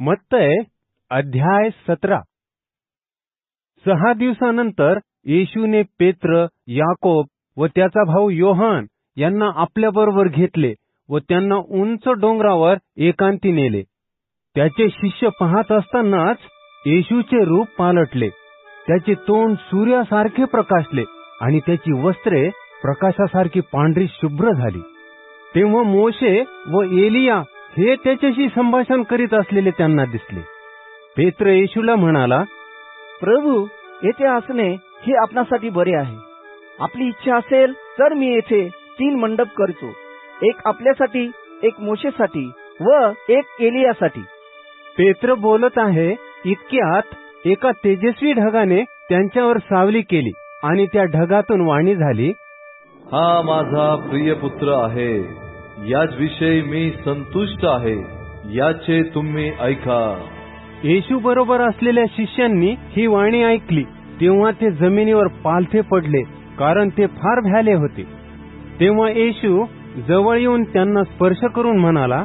मत्तय अध्याय सतरा. सहा दिवसानंतर येशूने पेत्र याकोब व त्याचा भाऊ योहान यांना आपल्याबरोबर घेतले व त्यांना उंच डोंगरावर एकांती नेले. त्याचे शिष्य पाहत असतानाच येशूचे रूप पालटले. त्याचे तोंड सूर्यासारखे प्रकाशले आणि त्याची वस्त्रे प्रकाशासारखी पांढरी शुभ्र झाली. तेव्हा मोशे व एलिया हे त्याच्याशी संभाषण करीत असलेले त्यांना दिसले. पेत्र येशूला म्हणाला प्रभू येथे असणे हे आपणासाठी बरे आहे. आपली इच्छा असेल तर मी येथे तीन मंडप करतो. एक आपल्यासाठी एक मोशेसाठी व एक एलियासाठी. पेत्र बोलत आहे इतक्यात एका तेजस्वी ढगाने त्यांच्यावर सावली केली आणि त्या ढगातून वाणी झाली हा माझा प्रिय पुत्र आहे. याच विषयी मी संतुष्ट आहे. याचे तुम्ही ऐका. येशू बरोबर असलेल्या शिष्यांनी ही वाणी ऐकली. तेव्हा ते जमिनीवर पालथे पडले कारण ते फार भ्याले होते. तेव्हा येशू जवळ येऊन त्यांना स्पर्श करून म्हणाला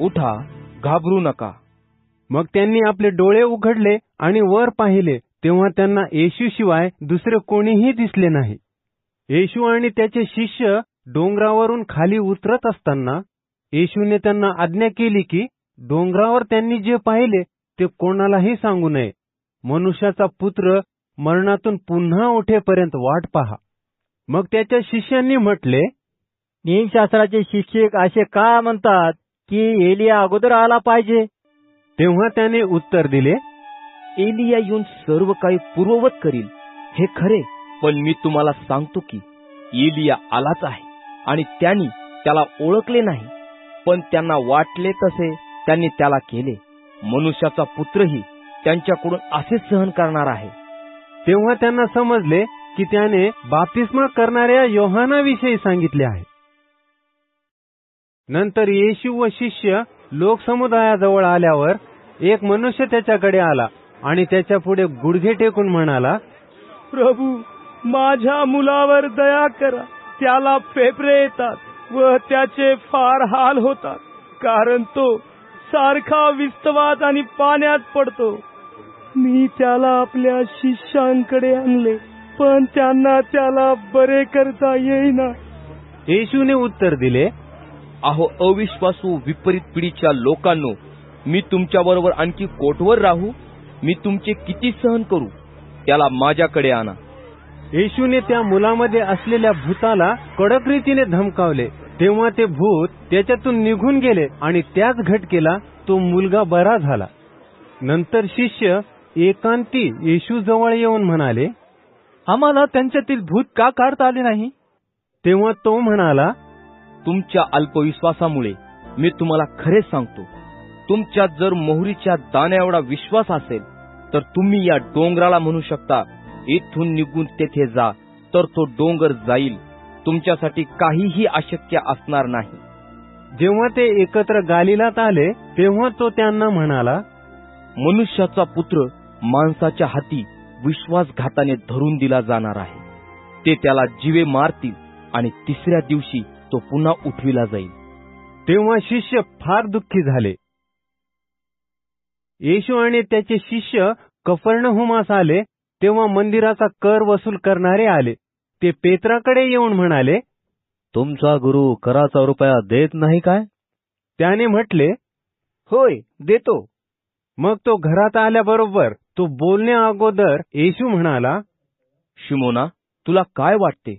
उठा घाबरू नका. मग त्यांनी आपले डोळे उघडले आणि वर पाहिले. तेव्हा त्यांना येशूशिवाय दुसरे कोणीही दिसले नाही. येशू आणि त्याचे शिष्य डोंगरावरून खाली उतरत असताना येशूने त्यांना आज्ञा केली की डोंगरावर त्यांनी जे पाहिले ते कोणालाही सांगू नये. मनुष्याचा पुत्र मरणातून पुन्हा उठेपर्यंत वाट पहा. मग त्याच्या शिष्यांनी म्हटले नियमशास्त्राचे शिक्षक असे का म्हणतात की एलिया अगोदर आला पाहिजे? तेव्हा त्याने उत्तर दिले एलिया येऊन सर्व काही पूर्ववत करील. हे खरे पण मी तुम्हाला सांगतो की एलिया आलाच आहे. आणि त्यांनी त्याला ओळखले नाही पण त्यांना वाटले तसे त्यांनी त्याला केले. मनुष्याचा पुत्रही त्यांच्याकडून असेच सहन करणार आहे. तेव्हा त्यांना समजले की त्याने बाप्तिस्मा करणाऱ्या योहानाविषयी सांगितले आहे. नंतर येशू व शिष्य लोकसमुदायाजवळ आल्यावर एक मनुष्य त्याच्याकडे आला आणि त्याच्या पुढे गुडघे टेकून म्हणाला प्रभू माझ्या मुलावर दया करा. त्याला फेफरे येतात व त्याचे फार हाल होतात कारण तो सारखा विस्तवात आणि पाण्यात पडतो. मी त्याला आपल्या शिष्यांकडे आणले पण त्यांना त्याला बरे करता येईना. येशूने उत्तर दिले अहो अविश्वासू विपरीत पिढीच्या लोकांनो मी तुमच्या बरोबर आणखी कोटवर राहू? मी तुमचे किती सहन करू? त्याला माझ्याकडे आणा. येशूने त्या मुलामध्ये असलेल्या भूताला कडक रीतीने धमकावले. तेव्हा ते भूत त्याच्यातून निघून गेले आणि त्याच घटकेला तो मुलगा बरा झाला. नंतर शिष्य एकांती येशू जवळ येऊन म्हणाले आम्हाला त्यांच्यातील भूत का काढता आले नाही? तेव्हा तो म्हणाला तुमच्या अल्पविश्वासामुळे मी तुम्हाला खरेच सांगतो. तुमच्यात जर मोहरीच्या दाण्या एवढा विश्वास असेल तर तुम्ही या डोंगराला म्हणू शकता इथून निघून तेथे जा तर तो डोंगर जाईल. तुमच्यासाठी काहीही अशक्य असणार नाही. जेव्हा ते एकत्र गालिलात आले तेव्हा तो त्यांना म्हणाला मनुष्याचा पुत्र माणसाच्या हाती विश्वासघाताने धरून दिला जाणार आहे. ते त्याला जीवे मारतील आणि तिसऱ्या दिवशी तो पुन्हा उठविला जाईल. तेव्हा शिष्य फार दुःखी झाले. येशू आणि त्याचे शिष्य कफर्णहुमास आले तेव्हा मंदिराचा कर वसूल करणारे आले. ते पेत्राकडे येऊन म्हणाले तुमचा गुरु कराचा रुपया देत नाही काय? त्याने म्हटले होय देतो. मग तो घरात आल्याबरोबर तो बोलण्या अगोदर येशू म्हणाला शिमोना तुला काय वाटते?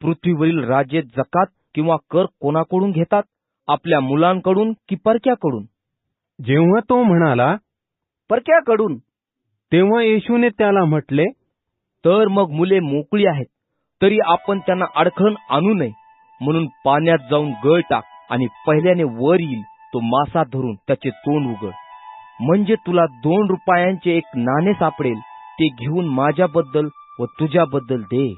पृथ्वीवरील राजे जकात किंवा कर कोणाकडून घेतात? आपल्या मुलांकडून की परक्याकडून? जेव्हा तो म्हणाला परक्याकडून. तेव्हा येशूने त्याला म्हटले तर मग मुले मोकळी आहेत तरी आपण त्यांना अडखळण आणू नये. म्हणून पाण्यात जाऊन गळ टाक आणि पहिल्याने वर येईल तो मासा धरून त्याचे तोंड उघड. म्हणजे तुला दोन रुपयांचे एक नाणे सापडेल ते घेऊन माझ्याबद्दल व तुझ्याबद्दल दे.